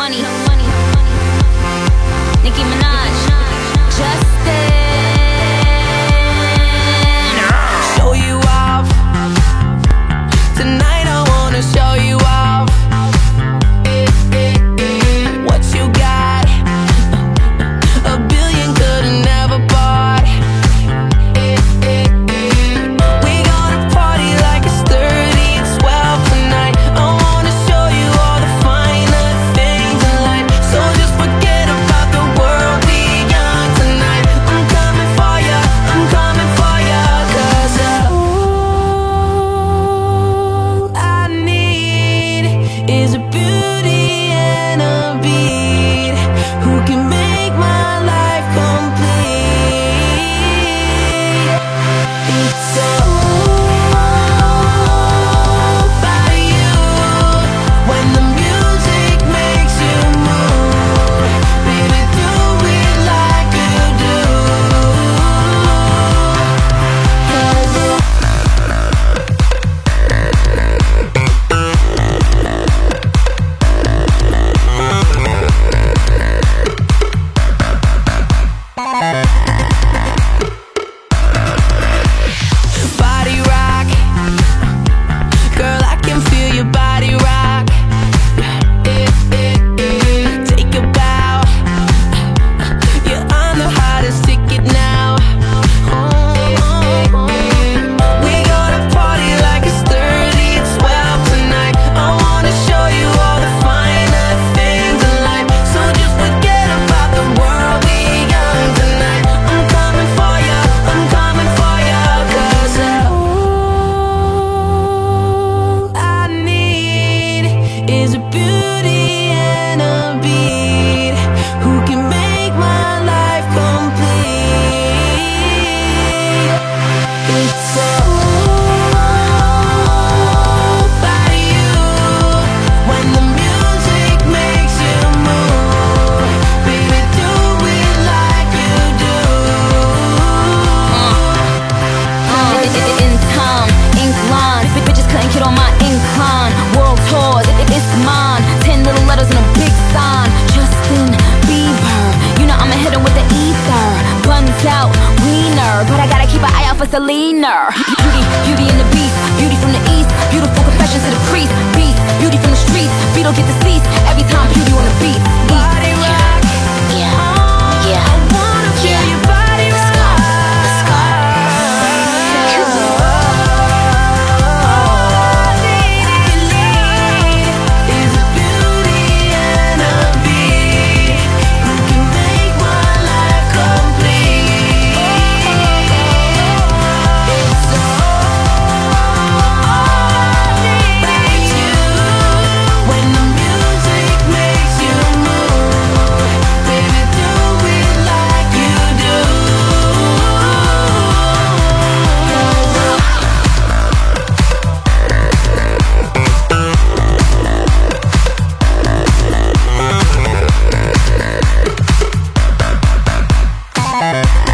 money. Nicki Minaj. your body right. In time, ink line. Big bitches couldn't get on my incline. World tours, it's mine. Ten little letters and a big sign. Justin Bieber. You know I'ma hit him with the ether. Buns out, wiener. But I gotta keep an eye out for Selena. Beauty, beauty and the beast. Beauty from the east. Beautiful confessions to the priest. Beast, beauty from the streets. Beetle get deceased. Bye.